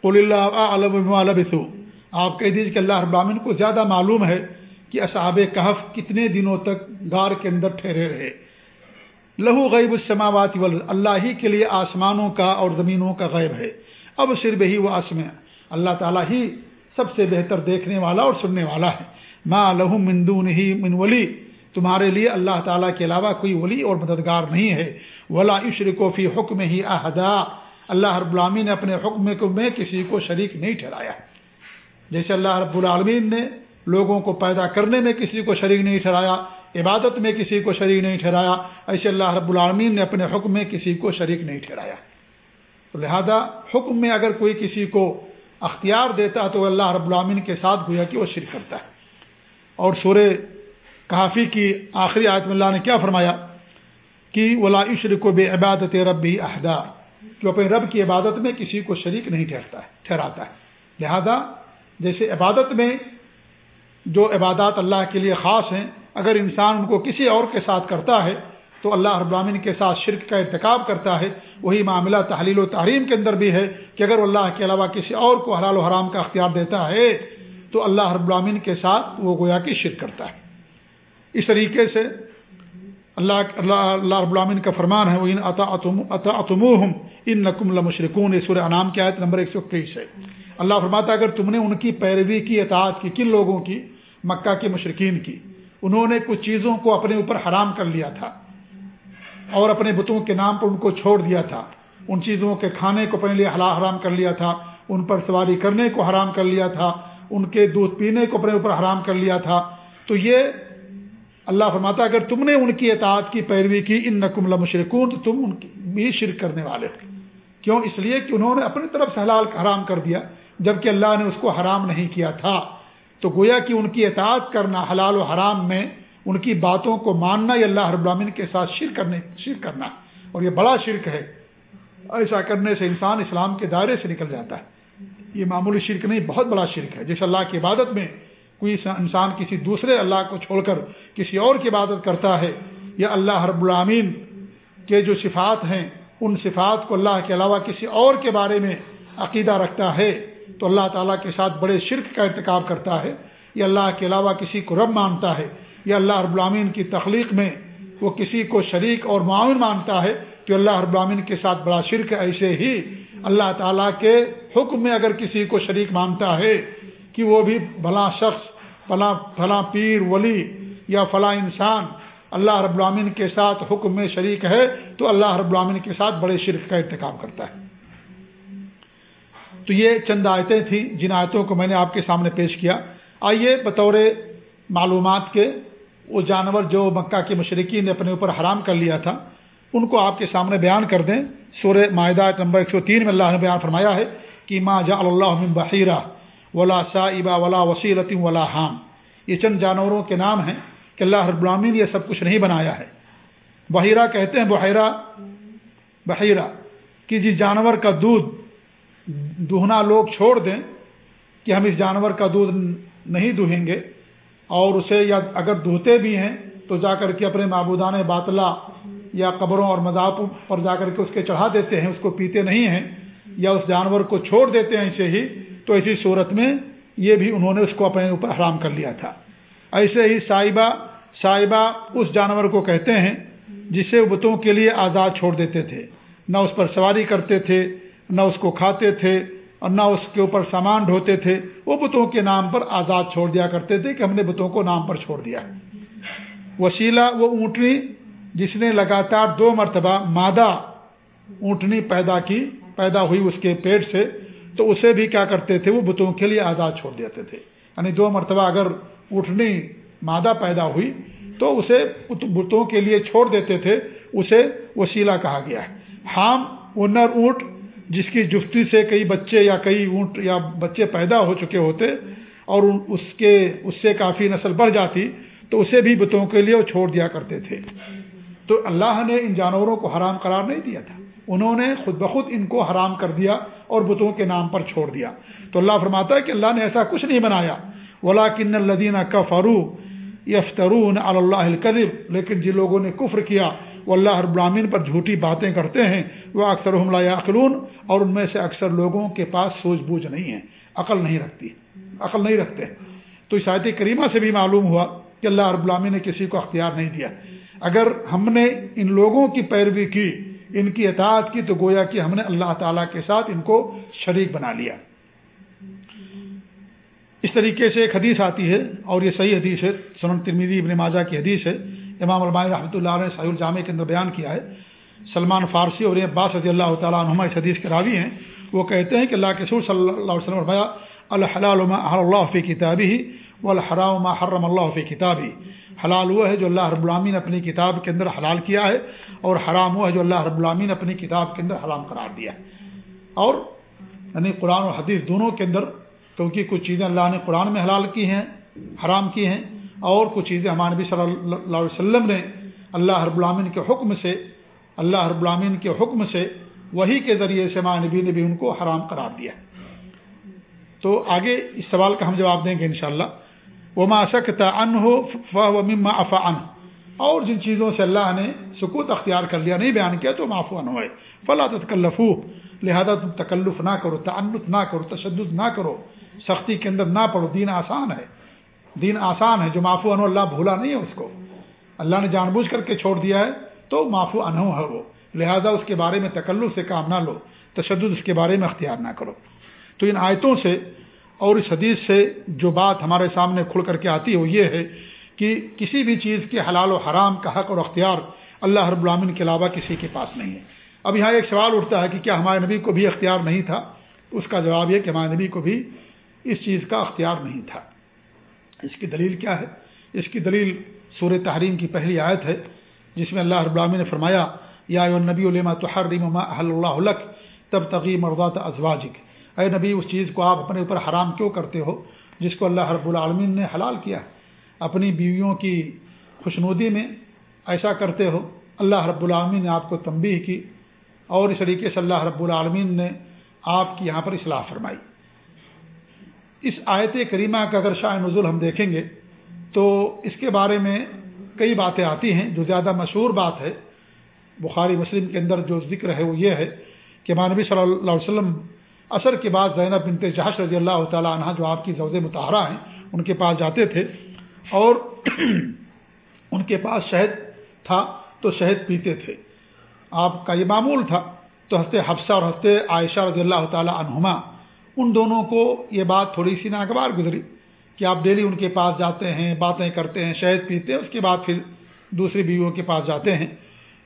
قل اللہ علم آپ کہہ دیجیے کہ اللہ ابامن کو زیادہ معلوم ہے کہ اصحاب کہف کتنے دنوں تک گار کے اندر ٹھہرے رہے۔ لہو غیب السماوات ول اللہ ہی کے لیے آسمانوں کا اور زمینوں کا غیب ہے۔ اب صرف ہی وہ آسم اللہ تعالیٰ ہی سب سے بہتر دیکھنے والا اور سننے والا ہے۔ ماں لہو مندون ہی من ولی۔ تمہارے لیے اللہ تعالیٰ کے علاوہ کوئی ولی اور مددگار نہیں ہے۔ ولا عشر کو فی حکم ہی احدا اللہ رب العالمین نے اپنے حکم میں کسی کو شریک نہیں ٹھہرایا۔ جیسے اللہ رب العالمین نے لوگوں کو پیدا کرنے میں کسی کو شریک نہیں ٹھہرایا، عبادت میں کسی کو شریک نہیں ٹھہرایا، ایسے اللہ رب العالمین نے اپنے حکم میں کسی کو شریک نہیں ٹھہرایا۔ لہذا حکم میں اگر کوئی کسی کو اختیار دیتا ہے تو اللہ رب العالمین کے ساتھ گویا کہ وہ شرک کرتا ہے۔ اور سورہ کافی کی آخری آیت میں اللہ نے کیا فرمایا؟ کہ ولا عشر کو بے عبادت ربی اہدا جو اپنے رب کی عبادت میں کسی کو شریک نہیں ٹھہرتا ہے، ٹھہراتا ہے۔ لہذا جیسے عبادت میں جو عبادات اللہ کے لیے خاص ہیں، اگر انسان ان کو کسی اور کے ساتھ کرتا ہے تو اللہ رب العالمین کے ساتھ شرک کا ارتکاب کرتا ہے، وہی معاملہ تحلیل و تحریم کے اندر بھی ہے کہ اگر اللہ کے علاوہ کسی اور کو حلال و حرام کا اختیار دیتا ہے، تو اللہ رب العالمین کے ساتھ وہ گویا کی شرک کرتا ہے۔ اس طریقے سے اللہ اللہ اللہ رب العالمین کا فرمان ہے وہ ان عطا ان نقم المشرکون سور انعام کی آیت نمبر ایک سو تیئیس ہے۔ اللہ فرماتا اگر تم نے ان کی پیروی کی، اطاعت کی، کن لوگوں کی؟ مکہ کے مشرقین کی۔ انہوں نے کچھ چیزوں کو اپنے اوپر حرام کر لیا تھا۔ اور اپنے بتوں کے نام پر ان کو چھوڑ دیا تھا۔ ان چیزوں کے کھانے کو اپنے لیے حلا حرام کر لیا تھا۔ ان پر سواری کرنے کو حرام کر لیا تھا۔ ان کے دودھ پینے کو اپنے اوپر حرام کر لیا تھا۔ تو یہ اللہ فرماتا اگر تم نے ان کی اطاعت کی، پیروی کی ان نقم المشرکون تو تم ان کی بھی شرک کرنے والے کیوں؟ اس لیے کہ انہوں نے اپنی طرف سے حلال حرام کر دیا، جبکہ اللہ نے اس کو حرام نہیں کیا تھا۔ تو گویا کہ ان کی اطاعت کرنا حلال و حرام میں ان کی باتوں کو ماننا یہ اللہ رب العالمین کے ساتھ شرک کرنے شرک کرنا اور یہ بڑا شرک ہے۔ ایسا کرنے سے انسان اسلام کے دائرے سے نکل جاتا ہے۔ یہ معمولی شرک نہیں، بہت بڑا شرک ہے۔ جیسے اللہ کی عبادت میں کوئی انسان کسی دوسرے اللہ کو چھوڑ کر کسی اور کی عبادت کرتا ہے، یا اللہ رب العامین کے جو صفات ہیں، ان صفات کو اللہ کے علاوہ کسی اور کے بارے میں عقیدہ رکھتا ہے، تو اللہ تعالیٰ کے ساتھ بڑے شرک کا ارتکاب کرتا ہے۔ یا اللہ کے علاوہ کسی کو رب مانتا ہے یا اللہ رب العامین کی تخلیق میں وہ کسی کو شریک اور معاون مانتا ہے تو اللہ رب العامین کے ساتھ بڑا شرک ایسے ہی اللہ تعالیٰ کے حکم میں اگر کسی کو شریک مانتا ہے کہ وہ بھی بھلا شخص فلاں فلاں پیر، ولی یا فلاں انسان اللہ رب العامین کے ساتھ حکم میں شریک ہے تو اللہ رب العامین کے ساتھ بڑے شرک کا ارتکاب کرتا ہے۔ تو یہ چند آیتیں تھیں، جن آیتوں کو میں نے آپ کے سامنے پیش کیا۔ آئیے بطور معلومات کے وہ جانور جو مکہ کے مشرقین نے اپنے اوپر حرام کر لیا تھا، ان کو آپ کے سامنے بیان کر دیں۔ سورہ معاہدہ نمبر ایک سو تین میں اللہ نے بیان فرمایا ہے کہ ما جا اللہ بحیرہ ولا صابہ ولا وسیلت ولا حام۔ یہ چند جانوروں کے نام ہیں کہ اللہ رب العالمین یہ سب کچھ نہیں بنایا ہے۔ بحیرہ کہتے ہیں، بحیرہ بحیرہ۔ کہ جس جانور کا دودھ دہنا لوگ چھوڑ دیں، کہ ہم اس جانور کا دودھ نہیں دہیں گے اور اسے یا اگر دھوتے بھی ہیں تو جا کر کے اپنے معبودان باطلا یا قبروں اور مذاق پر جا کر کے اس کے چڑھا دیتے ہیں، اس کو پیتے نہیں ہیں یا اس جانور کو چھوڑ دیتے ہیں ایسے ہی، تو ایسی صورت میں یہ بھی انہوں نے اس کو اپنے اوپر حرام کر لیا تھا۔ ایسے ہی صاحبہ صاحبہ اس جانور کو کہتے ہیں جسے بتوں کے لیے آزاد چھوڑ دیتے تھے۔ نہ اس پر سواری کرتے تھے، نہ اس کو کھاتے تھے اور نہ اس کے اوپر سامان ڈھوتے تھے، وہ بتوں کے نام پر آزاد چھوڑ دیا کرتے تھے کہ ہم نے بتوں کو نام پر چھوڑ دیا۔ وسیلہ وہ اونٹنی جس نے لگاتار دو مرتبہ مادہ اونٹنی پیدا کی، پیدا ہوئی اس کے پیٹ سے، تو اسے بھی کیا کرتے تھے؟ وہ بتوں کے لیے آزاد چھوڑ دیتے تھے۔ یعنی دو مرتبہ اگر اونٹنی مادہ پیدا ہوئی تو اسے بتوں کے لیے چھوڑ دیتے تھے، اسے وسیلہ کہا گیا۔ ہے ہام وہ اونٹ جس کی جفتی سے کئی بچے یا کئی اونٹ یا بچے پیدا ہو چکے ہوتے اور اس کے اس سے کافی نسل بڑھ جاتی، تو اسے بھی بتوں کے لیے وہ چھوڑ دیا کرتے تھے۔ تو اللہ نے ان جانوروں کو حرام قرار نہیں دیا تھا۔ انہوں نے خود بخود ان کو حرام کر دیا اور بتوں کے نام پر چھوڑ دیا۔ تو اللہ فرماتا ہے کہ اللہ نے ایسا کچھ نہیں بنایا۔ ولا کن الدینہ کا فروغ یفترون اللہ القریب لیکن جن لوگوں نے کفر کیا وہ اللہ رب العامین پر جھوٹی باتیں کرتے ہیں وہ اکثر حملہ یاخلون اور ان میں سے اکثر لوگوں کے پاس سوچ بوجھ نہیں ہے، عقل نہیں رکھتی، عقل نہیں رکھتے۔ تو اس آیت کریمہ سے بھی معلوم ہوا کہ اللہ رب العامین نے کسی کو اختیار نہیں دیا۔ اگر ہم نے ان لوگوں کی پیروی کی، ان کی اطاعت کی، تو گویا کہ ہم نے اللہ تعالیٰ کے ساتھ ان کو شریک بنا لیا۔ اس طریقے سے ایک حدیث آتی ہے، اور یہ صحیح حدیث ہے، سنن ترمیدی ابن ماجہ کی حدیث ہے۔ امام علماء رحمۃ اللہ علیہ صحیح الجامع کے اندر بیان کیا ہے۔ سلمان فارسی اور عباس رضی اللہ تعالیٰ عنہ اس حدیث کے راوی ہیں۔ وہ کہتے ہیں کہ اللہ کے سور صلی اللہ علیہ وسلم الحلال ما اللہ فی کتابی ہی و الحرام حرم اللہ فی کتابی حلال وہ ہے جو اللہ رب العامین اپنی کتاب کے اندر حلال کیا ہے اور حرام وہ ہے جو اللہ رب العامین اپنی کتاب کے اندر حرام قرار دیا ہے۔ اور یعنی قرآن اور حدیث دونوں کے اندر، کیونکہ کچھ چیزیں اللہ نے قرآن میں حلال کی ہیں، حرام کی ہیں اور کچھ چیزیں ہمارے نبی صلی اللہ علیہ وسلم نے اللہ رب العامین کے حکم سے، اللہ رب العامین کے حکم سے وہی کے ذریعے سے ہمارے نبی نے بھی ان کو حرام قرار دیا۔ تو آگے اس سوال کا ہم جواب دیں گے انشاءاللہ۔ وہ ما سکتا ان ہو و مما افا ان اور جن چیزوں سے اللہ نے سکوت اختیار کر لیا، نہیں بیان کیا تو معاف ان ہوئے۔ فلاں تکلفو لہذا تم تکلف نہ کرو، تعنت نہ کرو، تشدد نہ کرو۔ سختی کے اندر نہ پڑھو دین آسان ہے۔ دین آسان ہے، جو معافو انو اللہ بھولا نہیں ہے اس کو۔ اللہ نے جان بوجھ کر کے چھوڑ دیا ہے، تو معافو انہو ہے وہ۔ لہذا اس کے بارے میں تکلف سے کام نہ لو، تشدد اس کے بارے میں اختیار نہ کرو۔ تو ان آیتوں سے اور اس حدیث سے جو بات ہمارے سامنے کھل کر کے آتی ہے، وہ یہ ہے کہ کسی بھی چیز کے حلال و حرام کا حق اور اختیار اللہ رب العامن کے علاوہ کسی کے پاس نہیں ہے۔ اب یہاں ایک سوال اٹھتا ہے کہ کیا ہمارے نبی کو بھی اختیار نہیں تھا؟ اس کا جواب یہ کہ ہمارے نبی کو بھی اس چیز کا اختیار نہیں تھا۔ اس کی دلیل کیا ہے؟ اس کی دلیل سور تحریم کی پہلی آیت ہے، جس میں اللہ رب العالمین نے فرمایا، یا نبی علما تو اللہ تب تغی مردات ازواجک. اے نبی، اس چیز کو آپ اپنے اوپر حرام کیوں کرتے ہو؟ جس کو اللہ رب العالمین نے حلال کیا اپنی بیویوں کی خوشنودی میں ایسا کرتے ہو، اللہ رب العالمین نے آپ کو تنبیہ کی اور اس طریقے سے اللہ رب العالمین نے آپ کی یہاں پر اصلاح فرمائی۔ اس آیت کریمہ کا اگر شاہ نزول ہم دیکھیں گے، تو اس کے بارے میں کئی باتیں آتی ہیں، جو زیادہ مشہور بات ہے۔ بخاری مسلم کے اندر جو ذکر ہے وہ یہ ہے کہ مانبی صلی اللہ علیہ وسلم اثر کے بعد زینب بنت جہش رضی اللہ تعالیٰ عنہ جو آپ کی زوز متحرہ ہیں، ان کے پاس جاتے تھے اور ان کے پاس شہد تھا تو شہد پیتے تھے۔ آپ کا یہ معمول تھا تو ہنستے حفصہ اور ہنستے عائشہ رضی اللہ تعالیٰ عنہما ان دونوں کو یہ بات تھوڑی سی ناگوار گزری کہ آپ ڈیلی ان کے پاس جاتے ہیں، باتیں کرتے ہیں، شہد پیتے ہیں، اس کے بعد پھر دوسری بیویوں کے پاس جاتے ہیں۔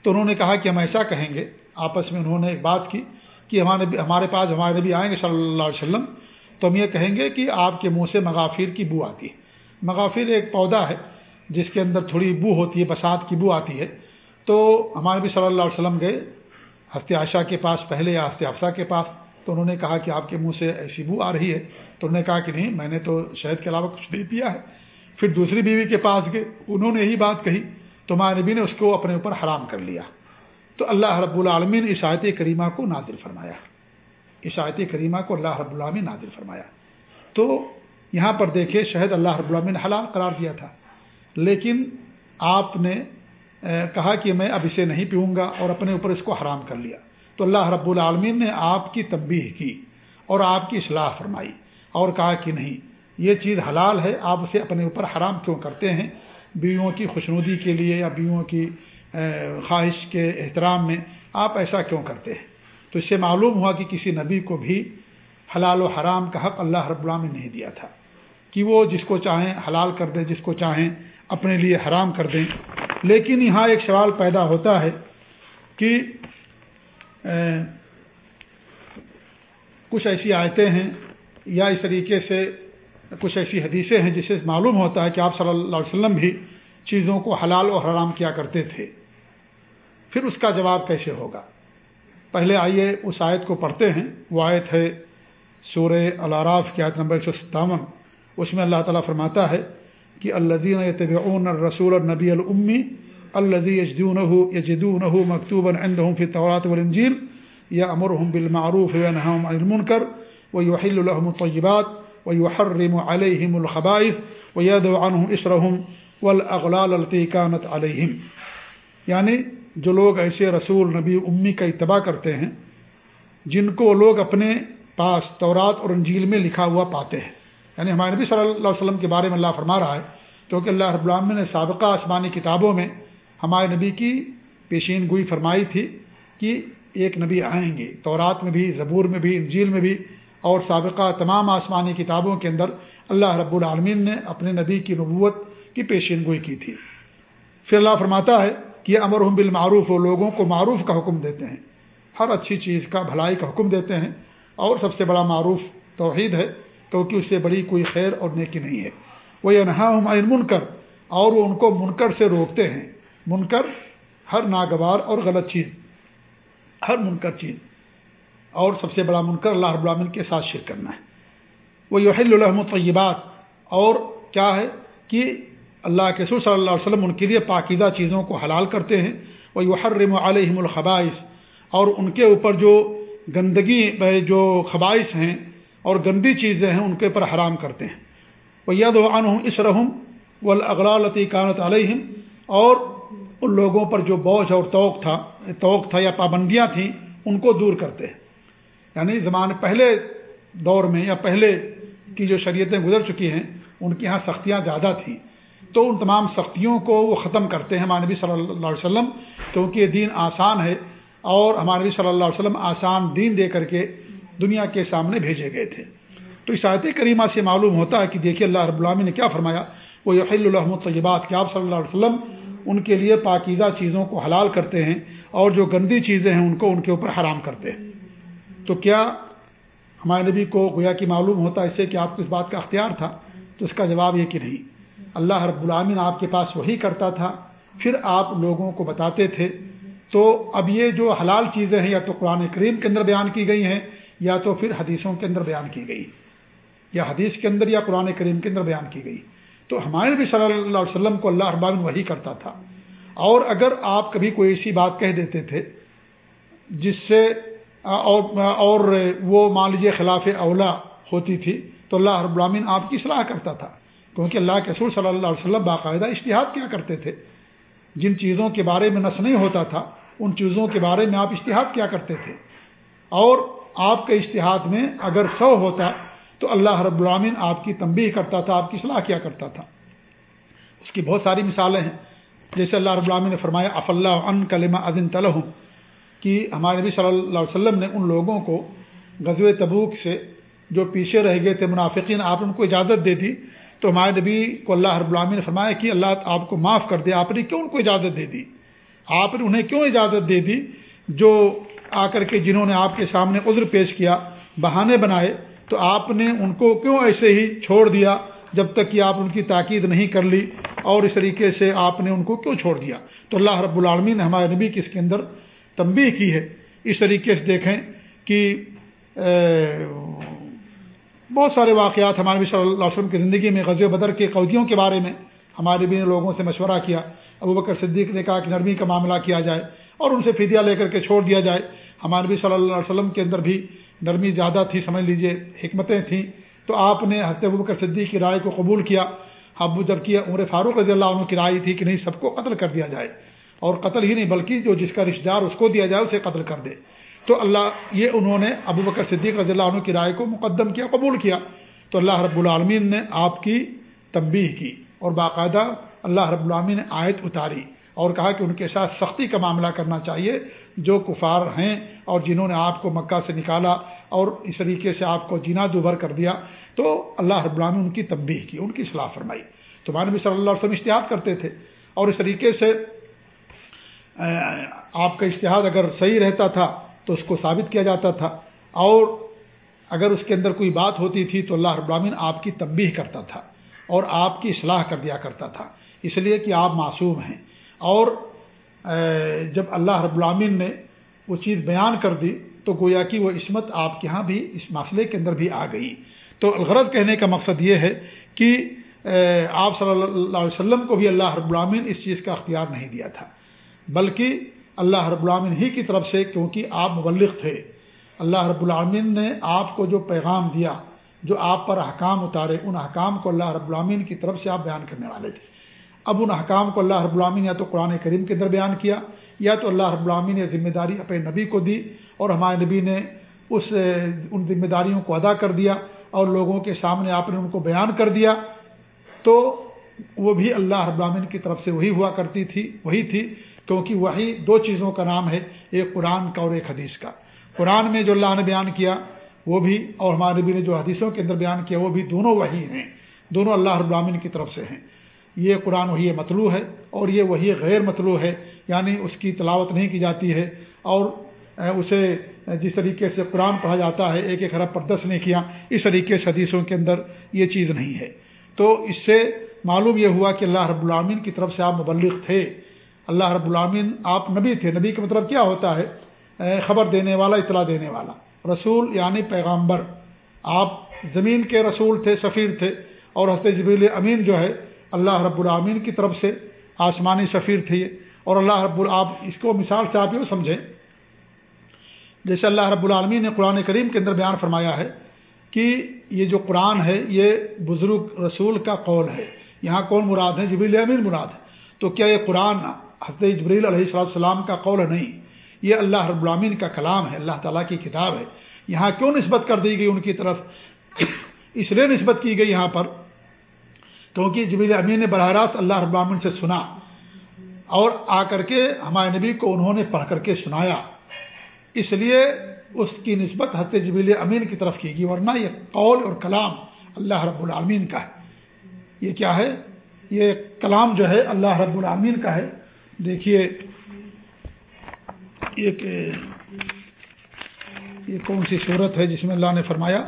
تو انہوں نے کہا کہ ہم ایسا کہیں گے۔ آپس میں انہوں نے ایک بات کی کہ ہمارے ہمارے پاس ہمارے نبی آئیں گے صلی اللہ علیہ وسلم تو ہم یہ کہیں گے کہ آپ کے منہ سے مغافیر کی بو آتی ہے۔ مغافیر ایک پودا ہے جس کے اندر تھوڑی بو ہوتی ہے برسات کی بو آتی ہے۔ تو ہمارے نبی صلی اللہ علیہ وسلم گئے ہفتے عائشہ کے پاس، پہلے یا ہفتے افسا کے پاس۔ تو انہوں نے کہا کہ آپ کے منہ سے ایسی بو آ رہی ہے۔ تو انہوں نے کہا کہ نہیں، میں نے تو شہد کے علاوہ کچھ نہیں پیا ہے۔ پھر دوسری بیوی کے پاس گئے، انہوں نے یہی بات کہی، تو ہمارے نبی نے اس کو اپنے اوپر حرام کر لیا۔ تو اللہ رب العالمین اس آیت کریمہ کو نادر فرمایا۔ اس آیت کریمہ کو اللہ رب العالمین نادر فرمایا۔ تو یہاں پر دیکھیں شہد اللہ رب العالمین حلال قرار دیا تھا۔ لیکن آپ نے کہا کہ میں اب اسے نہیں پیوں گا اور اپنے اوپر اس کو حرام کر لیا۔ تو اللہ رب العالمین نے آپ کی تبیح کی اور آپ کی اصلاح فرمائی اور کہا کہ نہیں، یہ چیز حلال ہے، آپ اسے اپنے اوپر حرام کیوں کرتے ہیں؟ بیویوں کی خوشنودی کے لیے یا بیویوں کی خواہش کے احترام میں آپ ایسا کیوں کرتے ہیں؟ تو اس سے معلوم ہوا کہ کسی نبی کو بھی حلال و حرام کا حق اللہ رب العالمین نے نہیں دیا تھا کہ وہ جس کو چاہیں حلال کر دیں، جس کو چاہیں اپنے لیے حرام کر دیں۔ لیکن یہاں ایک سوال پیدا ہوتا ہے کہ کچھ ایسی آیتیں ہیں یا اس طریقے سے کچھ ایسی حدیثیں ہیں جسے معلوم ہوتا ہے کہ آپ صلی اللہ علیہ وسلم بھی چیزوں کو حلال و حرام کیا کرتے تھے۔ پھر اس کا جواب کیسے ہوگا؟ پہلے آئیے اس آیت کو پڑھتے ہیں۔ وہ آیت ہے سور العراف کی آیت نمبر ایک سو ستاون۔ اس میں اللہ تعالیٰ فرماتا ہے کہ الدین طبعون رسول النبی العمی الزی یجدون یجدون مکتوب عندهم في التوراة والانجيل يأمرهم بالمعروف وينهاهم عن المنكر، ويحل لهم الطيبات، ويحرم عليهم الخبائث، ويدعو عنهم اسرهم والاغلال التي كانت عليهم. یعنی جو لوگ ایسے رسول، نبی، امی کا اتباع کرتے ہیں، جن کو لوگ اپنے پاس تورات اور انجیل میں لکھا ہوا پاتے ہیں. یعنی ہمارے نبی صلی اللہ علیہ وسلم کے بارے میں اللہ فرما رہا ہے کیونکہ اللہ رب العالمین نے سابقہ آسمانی کتابوں میں ہمارے نبی کی پیشین گوئی فرمائی تھی کہ ایک نبی آئیں گے، تورات میں بھی، زبور میں بھی، انجیل میں بھی، اور سابقہ تمام آسمانی کتابوں کے اندر اللہ رب العالمین نے اپنے نبی کی نبوت کی پیشین گوئی کی تھی۔ پھر اللہ فرماتا ہے کہ یہ امر بالمعروف، وہ لوگوں کو معروف کا حکم دیتے ہیں۔ ہر اچھی چیز کا، بھلائی کا حکم دیتے ہیں۔ اور سب سے بڑا معروف توحید ہے، کیونکہ اس سے بڑی کوئی خیر اور نیکی نہیں ہے۔ وہ یہ نہا منکر اور وہ ان کو منکر سے روکتے ہیں۔ منکر، ہر ناگوار اور غلط چیز، ہر منکر چیز۔ اور سب سے بڑا منکر اللہ رب العالمین کے ساتھ شیر کرنا ہے۔ وہ یحل الحم طیبات اور کیا ہے کہ اللہ کے سر صلی اللہ علیہ وسلم ان کے لیے پاکیزہ چیزوں کو حلال کرتے ہیں۔ وہ یحرم علیہم الخبائش اور ان کے اوپر جو گندگی جو خبائش ہیں اور گندی چیزیں ہیں ان کے اوپر حرام کرتے ہیں۔ وہ ید و ہوں اس رحم و اغلالتی کانت علیہم اور ان لوگوں پر جو بوجھ اور توق تھا توق تھا یا پابندیاں تھیں، ان کو دور کرتے ہیں۔ یعنی زمان پہلے دور میں یا پہلے کی جو شریعتیں گزر چکی ہیں، ان کے یہاں سختیاں زیادہ تھیں۔ تو ان تمام سختیوں کو وہ ختم کرتے ہیں ہمارے نبی صلی اللہ علیہ وسلم، کیونکہ یہ دین آسان ہے اور ہمارے نبی صلی اللہ علیہ وسلم آسان دین دے کر کے دنیا کے سامنے بھیجے گئے تھے۔ تو اس آیت کریمہ سے معلوم ہوتا ہے کہ دیکھیے اللہ رب العامی نے کیا فرمایا وہ یحل الحمد طیبات کہ آپ صلی اللہ علیہ وسلم ان کے لیے پاکیزہ چیزوں کو حلال کرتے ہیں اور جو گندی چیزیں ہیں ان کو ان کے اوپر حرام کرتے ہیں۔ تو کیا ہمارے نبی کو گویا کہ معلوم ہوتا ہے اس سے کہ آپ کو اس بات کا اختیار تھا؟ تو اس کا جواب یہ کہ نہیں۔ اللہ رب العامن آپ کے پاس وہی کرتا تھا، پھر آپ لوگوں کو بتاتے تھے۔ تو اب یہ جو حلال چیزیں ہیں، یا تو قرآن کریم کے اندر بیان کی گئی ہیں، یا تو پھر حدیثوں کے اندر بیان کی گئی۔ یا حدیث کے اندر یا قرآن کریم کے اندر بیان کی گئی۔ تو ہمارے نبی صلی اللہ علیہ وسلم کو اللہ ابان وہی کرتا تھا۔ اور اگر آپ کبھی کوئی ایسی بات کہہ دیتے تھے جس سے اور اور وہ مان لیجیے خلاف اولا ہوتی تھی تو اللہ رب العالمین آپ کی صلاح کرتا تھا۔ کیونکہ اللہ کے سور صلی اللہ علیہ وسلم باقاعدہ اشتہاد کیا کرتے تھے۔ جن چیزوں کے بارے میں نس نہیں ہوتا تھا، ان چیزوں کے بارے میں آپ اشتہاد کیا کرتے تھے۔ اور آپ کے اشتہاد میں اگر سو ہوتا تو اللہ رب العامن آپ کی تنبیہ کرتا تھا، آپ کی صلاح کیا کرتا تھا۔ اس کی بہت ساری مثالیں ہیں۔ جیسے اللہ رب العامن نے فرمایا اف اللہ ان کلمہ عظن طلح کہ ہمارے نبی صلی اللہ علیہ وسلم نے ان لوگوں کو غزو تبوک سے جو پیچھے رہ گئے تھے، منافقین، آپ نے ان کو اجازت دے دی۔ تو ہمارے نبی کو اللہ رب العالمین نے فرمایا کہ اللہ آپ کو معاف کر دے، آپ نے کیوں ان کو اجازت دے دی؟ آپ نے انہیں کیوں اجازت دے دی؟ جو آ کر کے جنہوں نے آپ کے سامنے عذر پیش کیا، بہانے بنائے تو آپ نے ان کو کیوں ایسے ہی چھوڑ دیا جب تک کہ آپ ان کی تاکید نہیں کر لی اور اس طریقے سے آپ نے ان کو کیوں چھوڑ دیا؟ تو اللہ رب العالمین نے ہمارے نبی کی اس کے اندر تنبیہ کی ہے۔ اس طریقے سے دیکھیں کہ بہت سارے واقعات ہمارے نبی صلی اللہ علیہ وسلم کی زندگی میں غزل بدر کے قیدیوں کے بارے میں ہمارے نبی نے لوگوں سے مشورہ کیا۔ ابو بکر صدیق نے کہا کہ نرمی کا معاملہ کیا جائے اور ان سے فدیہ لے کر کے چھوڑ دیا جائے۔ ہمارے نبی صلی اللہ علیہ وسلم کے اندر بھی نرمی زیادہ تھی، سمجھ لیجیے، حکمتیں تھیں۔ تو آپ نے حضرت ابو بکر صدیق کی رائے کو قبول کیا۔ ابو جب کیا عمر فاروق رضی اللہ عنہ کی رائے تھی کہ نہیں، سب کو قتل کر دیا جائے۔ اور قتل ہی نہیں بلکہ جو جس کا رشتہ دار اس کو دیا جائے، اسے قتل کر دے۔ تو اللہ، یہ انہوں نے ابو بکر صدیق رضی اللہ عنہ کی رائے کو مقدم کیا، قبول کیا۔ تو اللہ رب العالمین نے آپ کی تنبیہ کی اور باقاعدہ اللہ رب العالمین نے آیت اتاری اور کہا کہ ان کے ساتھ سختی کا معاملہ کرنا چاہیے۔ جو کفار ہیں اور جنہوں نے آپ کو مکہ سے نکالا اور اس طریقے سے آپ کو جینا دوبھر کر دیا، تو اللہ رب العالمین ان کی تنبیہ کی، ان کی صلاح فرمائی۔ تو بھی صلی اللہ علیہ وسلم اشتہاد کرتے تھے اور اس طریقے سے آپ کا اشتہاد اگر صحیح رہتا تھا تو اس کو ثابت کیا جاتا تھا۔ اور اگر اس کے اندر کوئی بات ہوتی تھی تو اللہ رب العالمین آپ کی تنبیہ کرتا تھا اور آپ کی اصلاح کر دیا کرتا تھا۔ اس لیے کہ آپ معصوم ہیں۔ اور جب اللہ رب العامن نے وہ چیز بیان کر دی، تو گویا کہ وہ عصمت آپ کے ہاں بھی اس مسئلے کے اندر بھی آ گئی۔ تو الغرض کہنے کا مقصد یہ ہے کہ آپ صلی اللہ علیہ وسلم کو بھی اللہ رب العامن اس چیز کا اختیار نہیں دیا تھا۔ بلکہ اللہ رب العامن ہی کی طرف سے، کیونکہ آپ مبلغ تھے، اللہ رب العامن نے آپ کو جو پیغام دیا، جو آپ پر احکام اتارے، ان احکام کو اللہ رب العامین کی طرف سے آپ بیان کرنے والے تھے۔ اب ان احکام کو اللہ رب العامین یا تو قرآن کریم کے اندر بیان کیا، یا تو اللہ رب العامین نے ذمہ داری اپنے نبی کو دی اور ہمارے نبی نے اس، ان ذمہ داریوں کو ادا کر دیا اور لوگوں کے سامنے آپ نے ان کو بیان کر دیا۔ تو وہ بھی اللہ رب العامین کی طرف سے وہی ہوا کرتی تھی وہی تھی، کیونکہ وہی دو چیزوں کا نام ہے، ایک قرآن کا اور ایک حدیث کا۔ قرآن میں جو اللہ نے بیان کیا، وہ بھی، اور ہمارے نبی نے جو حدیثوں کے اندر بیان کیا، وہ بھی دونوں وہی ہیں۔ دونوں اللہ رب العالمین کی طرف سے ہیں۔ یہ قرآن وہی مطلوع ہے اور یہ وہی غیر مطلوع ہے یعنی اس کی تلاوت نہیں کی جاتی ہے اور اسے جس طریقے سے قرآن پڑھا جاتا ہے، ایک ایک حرف پر دس نے کیا، اس طریقے سے حدیثوں کے اندر یہ چیز نہیں ہے۔ تو اس سے معلوم یہ ہوا کہ اللہ رب العامین کی طرف سے آپ مبلغ تھے۔ اللہ رب العامین آپ نبی تھے۔ نبی کا مطلب کیا ہوتا ہے؟ خبر دینے والا، اطلاع دینے والا۔ رسول یعنی پیغامبر آپ زمین کے رسول تھے، سفیر تھے اور حضرت جبیل امین جو ہے اللہ رب العامین کی طرف سے آسمانی سفیر تھے اور اللہ رب آپ اس کو مثال سے آپ یوں سمجھیں۔ جیسے اللہ رب العالمین نے قرآن کریم کے اندر بیان فرمایا ہے کہ یہ جو قرآن ہے، یہ بزرگ رسول کا قول ہے۔ یہاں کون مراد ہے؟ جبریل امین مراد ہے۔ تو کیا یہ قرآن حضرت جبریل علیہ السلام السلام کا قول ہے؟ نہیں۔ یہ اللہ رب العالمین کا کلام ہے، اللہ تعالیٰ کی کتاب ہے۔ یہاں کیوں نسبت کر دی گئی ان کی طرف؟ اس لیے نسبت کی گئی یہاں پر کیونکہ جبیل امین نے براہ راست اللہ رب العالمین سے سنا اور آ کر کے ہمارے نبی کو انہوں نے پڑھ کر کے سنایا۔ اس لیے اس کی نسبت حضرت جبیل امین کی طرف کی گئی، ورنہ یہ قول اور کلام اللہ رب العالمین کا ہے۔ یہ کیا ہے؟ یہ کلام جو ہے اللہ رب العالمین کا ہے۔ دیکھیے، ایک، یہ کون سی صورت ہے جس میں اللہ نے فرمایا؟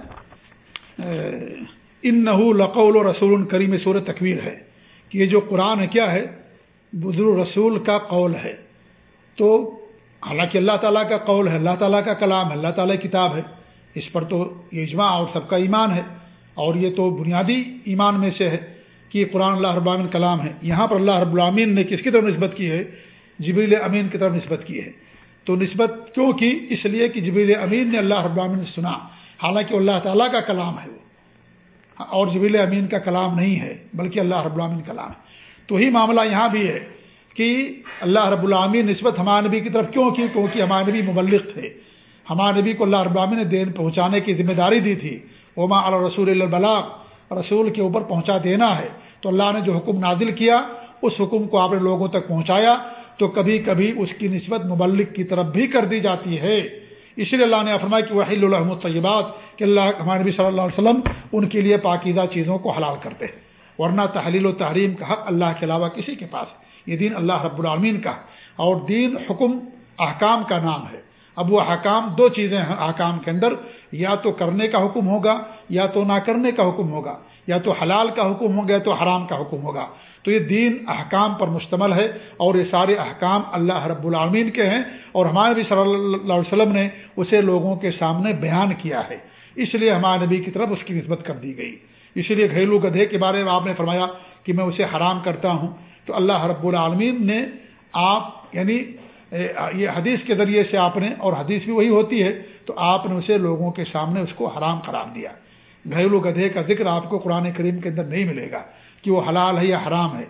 ان نحو لقول و رسول کریم صورت تکویر ہے کہ یہ جو قرآن ہے کیا ہے؟ بزرگ رسول کا قول ہے۔ تو حالانکہ اللہ تعالیٰ کا قول ہے، اللہ تعالیٰ کا کلام ہے، اللہ تعالیٰ کتاب ہے۔ اس پر تو یہ اجماع اور سب کا ایمان ہے۔ اور یہ تو بنیادی ایمان میں سے ہے کہ قرآن اللہ رب العامن کلام ہے۔ یہاں پر اللہ رب العامین نے کس کی طرف نسبت کی ہے؟ جبیل امین کی طرف نسبت کی ہے۔ تو نسبت کیوں کی؟ اس لیے کہ جبیل امین نے اللہ رب العامن نے سنا۔ حالانکہ اللہ تعالیٰ کا کلام ہے وہ۔ اور جبیل امین کا کلام نہیں ہے، بلکہ اللہ رب العامن کلام ہے۔ تو ہی معاملہ یہاں بھی ہے کہ اللہ رب العامی نسبت ہمارے نبی کی طرف کیوں کی؟ کیونکہ ہمارے نبی مبلغ تھے۔ ہمارے نبی کو اللہ رب العامی نے دین پہنچانے کی ذمہ داری دی تھی۔ عما رسول البلاغ۔ رسول کے اوپر پہنچا دینا ہے۔ تو اللہ نے جو حکم نازل کیا، اس حکم کو آپ نے لوگوں تک پہنچایا۔ تو کبھی کبھی اس کی نسبت مبلغ کی طرف بھی کر دی جاتی ہے۔ اسی لیے اللہ نے فرمایا کہ وحی الحمد الطیبات کہ اللہ ہمارے نبی صلی اللہ علیہ وسلم ان کے لیے پاکیزہ چیزوں کو حلال کرتے ہیں۔ ورنہ تحلیل و تحریم کا حق اللہ کے علاوہ کسی کے پاس یہ دین اللہ رب العالمین کا اور دین حکم، احکام کا نام ہے۔ اب وہ احکام دو چیزیں ہیں احکام کے اندر، یا تو کرنے کا حکم ہوگا، یا تو نہ کرنے کا حکم ہوگا، یا تو حلال کا حکم ہوگا، یا تو حرام کا حکم ہوگا۔ تو یہ دین احکام پر مشتمل ہے اور یہ سارے احکام اللہ رب العالمین کے ہیں اور ہمارے نبی صلی اللہ علیہ وسلم نے اسے لوگوں کے سامنے بیان کیا ہے۔ اس لیے ہمارے نبی کی طرف اس کی نسبت کر دی گئی۔ اسی لیے گھریلو گدھے کے بارے میں آپ نے فرمایا کہ میں اسے حرام کرتا ہوں۔ تو اللہ رب العالمین نے آپ یعنی یہ حدیث کے ذریعے سے آپ نے، اور حدیث بھی وہی ہوتی ہے، تو آپ نے اسے لوگوں کے سامنے اس کو حرام قرار دیا۔ گھریلو گدھے کا ذکر آپ کو قرآن کریم کے اندر نہیں ملے گا کہ وہ حلال ہے یا حرام ہے۔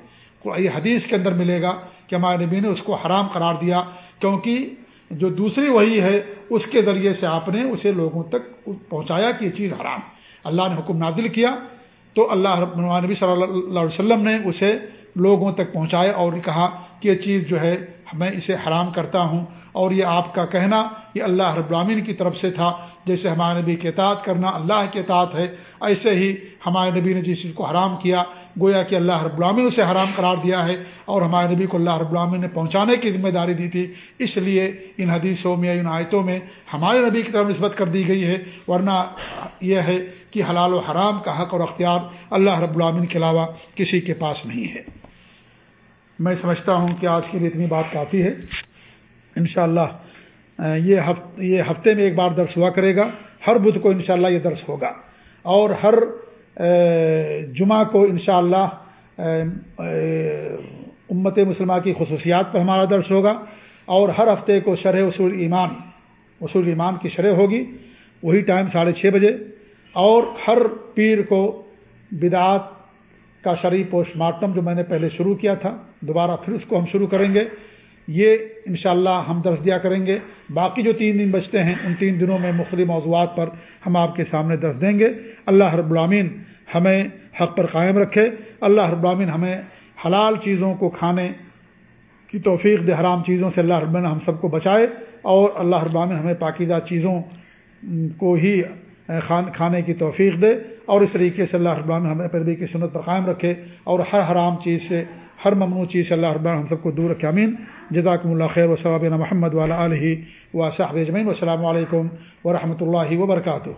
یہ حدیث کے اندر ملے گا کہ ہمارے نبی نے اس کو حرام قرار دیا، کیونکہ جو دوسری وہی ہے، اس کے ذریعے سے آپ نے اسے لوگوں تک پہنچایا کہ یہ چیز حرام۔ اللہ نے حکم نازل کیا، تو اللہ نبی صلی اللہ علیہ وسلم نے اسے لوگوں تک پہنچایا اور کہا کہ یہ چیز جو ہے میں اسے حرام کرتا ہوں اور یہ آپ کا کہنا یہ اللہ رب العامین کی طرف سے تھا، جیسے ہمارے نبی کے اطاعت کرنا اللہ کے اطاعت ہے، ایسے ہی ہمارے نبی نے جس چیز کو حرام کیا، گویا کہ اللہ رب العامن اسے حرام قرار دیا ہے اور ہمارے نبی کو اللہ رب العامن نے پہنچانے کی ذمہ داری دی تھی۔ اس لیے ان حدیثوں میں ان آیتوں میں ہمارے نبی کی طرف نسبت کر دی گئی ہے، ورنہ یہ ہے کہ حلال و حرام کا حق اور اختیار اللہ رب العامن کے علاوہ کسی کے پاس نہیں ہے۔ میں سمجھتا ہوں کہ آج کے لیے اتنی بات کافی ہے۔ انشاءاللہ یہ یہ ہفتے میں ایک بار درس ہوا کرے گا۔ ہر بدھ کو انشاءاللہ یہ درس ہوگا۔ اور ہر جمعہ کو انشاءاللہ امت مسلمہ کی خصوصیات پر ہمارا درس ہوگا۔ اور ہر ہفتے کو شرح اصول ایمان اصول ایمان کی شرح ہوگی۔ وہی ٹائم ساڑھے چھ بجے۔ اور ہر پیر کو بدعات کا شرعی پوسٹ مارٹم جو میں نے پہلے شروع کیا تھا دوبارہ پھر اس کو ہم شروع کریں گے۔ یہ انشاءاللہ ہم درس دیا کریں گے۔ باقی جو تین دن بچتے ہیں، ان تین دنوں میں مختلف موضوعات پر ہم آپ کے سامنے درس دیں گے۔ اللہ رب العامین ہمیں حق پر قائم رکھے۔ اللہ رب العامین ہمیں حلال چیزوں کو کھانے کی توفیق دے، حرام چیزوں سے اللہ رب ہم سب کو بچائے۔ اور اللہ رب العامین ہمیں پاکیزہ چیزوں کو ہی خان، کھانے کی توفیق دے۔ اور اس طریقے سے اللہ ربان ہمیں پیروی کی سنت پر قائم رکھے۔ اور ہر حرام چیز سے ہر ممنوع چیز سے اللہ ربان ہم سب کو دور رکھے امین جزاکم اللہ خیر و صوابین محمد والا علیہ و صاحب اجمین و السلام علیکم ورحمۃ اللہ وبرکاتہ۔